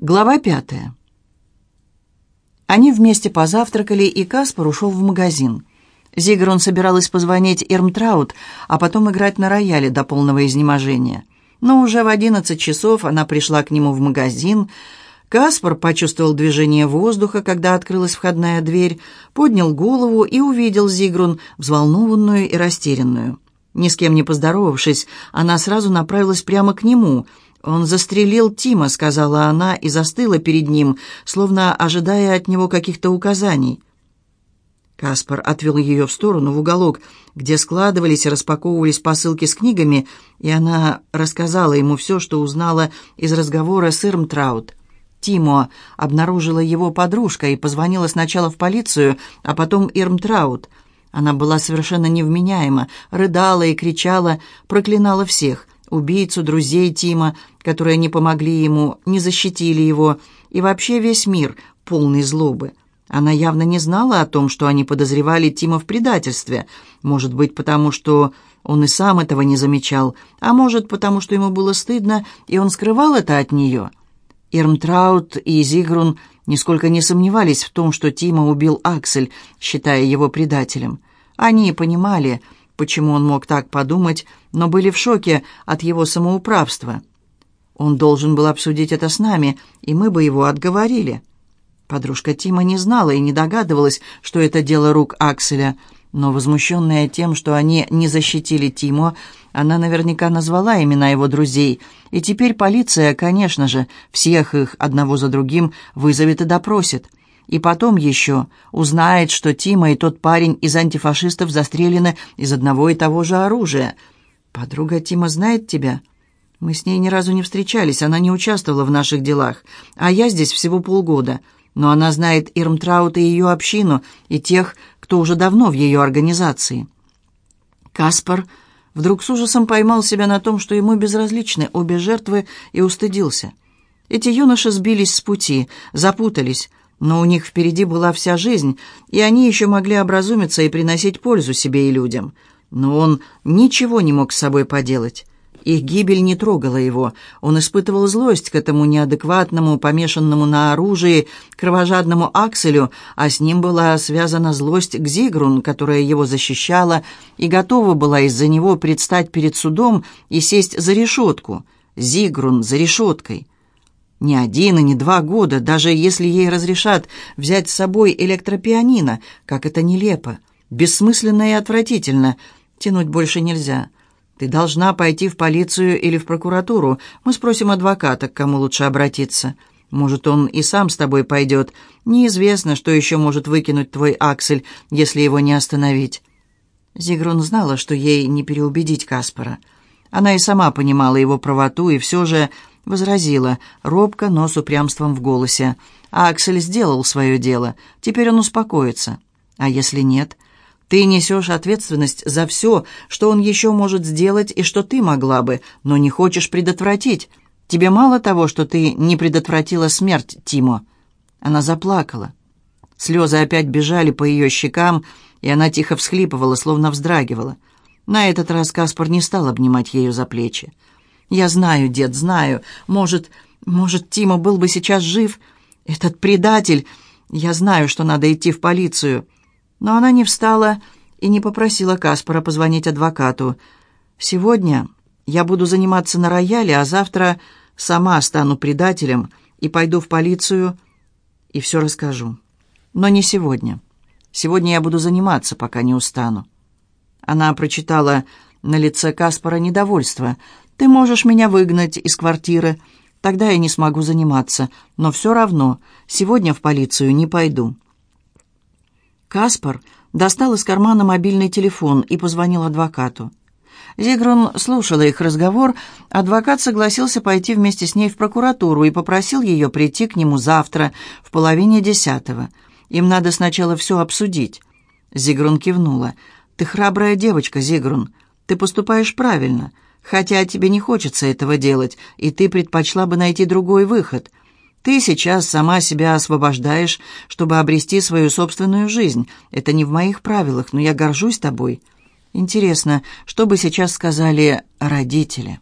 Глава пятая. Они вместе позавтракали, и Каспар ушел в магазин. Зигрун собиралась позвонить Ирмтраут, а потом играть на рояле до полного изнеможения. Но уже в одиннадцать часов она пришла к нему в магазин. Каспар почувствовал движение воздуха, когда открылась входная дверь, поднял голову и увидел Зигрун, взволнованную и растерянную. Ни с кем не поздоровавшись, она сразу направилась прямо к нему — «Он застрелил Тима», — сказала она и застыла перед ним, словно ожидая от него каких-то указаний. Каспар отвел ее в сторону, в уголок, где складывались и распаковывались посылки с книгами, и она рассказала ему все, что узнала из разговора с Ирмтраут. Тимо обнаружила его подружка и позвонила сначала в полицию, а потом Ирмтраут. Она была совершенно невменяема, рыдала и кричала, проклинала всех — убийцу, друзей Тима, которые не помогли ему, не защитили его, и вообще весь мир полный злобы. Она явно не знала о том, что они подозревали Тима в предательстве. Может быть, потому что он и сам этого не замечал, а может, потому что ему было стыдно, и он скрывал это от нее. Ирмтраут и Зигрун нисколько не сомневались в том, что Тима убил Аксель, считая его предателем. Они понимали, почему он мог так подумать, но были в шоке от его самоуправства. Он должен был обсудить это с нами, и мы бы его отговорили. Подружка Тима не знала и не догадывалась, что это дело рук Акселя, но, возмущенная тем, что они не защитили Тимо, она наверняка назвала имена его друзей, и теперь полиция, конечно же, всех их одного за другим вызовет и допросит. И потом еще узнает, что Тима и тот парень из антифашистов застрелены из одного и того же оружия. «Подруга Тима знает тебя?» «Мы с ней ни разу не встречались, она не участвовала в наших делах, а я здесь всего полгода. Но она знает Ирмтраут и ее общину, и тех, кто уже давно в ее организации». Каспар вдруг с ужасом поймал себя на том, что ему безразличны обе жертвы, и устыдился. Эти юноши сбились с пути, запутались, но у них впереди была вся жизнь, и они еще могли образумиться и приносить пользу себе и людям. Но он ничего не мог с собой поделать. Их гибель не трогала его. Он испытывал злость к этому неадекватному, помешанному на оружии, кровожадному Акселю, а с ним была связана злость к Зигрун, которая его защищала и готова была из-за него предстать перед судом и сесть за решетку. Зигрун за решеткой. Не один и не два года, даже если ей разрешат взять с собой электропианино, как это нелепо, бессмысленно и отвратительно. Тянуть больше нельзя. Ты должна пойти в полицию или в прокуратуру. Мы спросим адвоката, к кому лучше обратиться. Может, он и сам с тобой пойдет. Неизвестно, что еще может выкинуть твой Аксель, если его не остановить. Зигрун знала, что ей не переубедить Каспара. Она и сама понимала его правоту, и все же возразила, робко, но с упрямством в голосе. А Аксель сделал свое дело, теперь он успокоится. А если нет? Ты несешь ответственность за все, что он еще может сделать и что ты могла бы, но не хочешь предотвратить. Тебе мало того, что ты не предотвратила смерть Тимо. Она заплакала. Слезы опять бежали по ее щекам, и она тихо всхлипывала, словно вздрагивала. На этот раз Каспар не стал обнимать ее за плечи. «Я знаю, дед, знаю. Может, может, Тима был бы сейчас жив? Этот предатель... Я знаю, что надо идти в полицию». Но она не встала и не попросила Каспара позвонить адвокату. «Сегодня я буду заниматься на рояле, а завтра сама стану предателем и пойду в полицию и все расскажу. Но не сегодня. Сегодня я буду заниматься, пока не устану». Она прочитала на лице Каспара недовольство. Ты можешь меня выгнать из квартиры. Тогда я не смогу заниматься. Но все равно, сегодня в полицию не пойду». Каспар достал из кармана мобильный телефон и позвонил адвокату. Зигрун слушала их разговор. Адвокат согласился пойти вместе с ней в прокуратуру и попросил ее прийти к нему завтра в половине десятого. Им надо сначала все обсудить. Зигрун кивнула. «Ты храбрая девочка, Зигрун. Ты поступаешь правильно хотя тебе не хочется этого делать, и ты предпочла бы найти другой выход. Ты сейчас сама себя освобождаешь, чтобы обрести свою собственную жизнь. Это не в моих правилах, но я горжусь тобой. Интересно, что бы сейчас сказали родители?»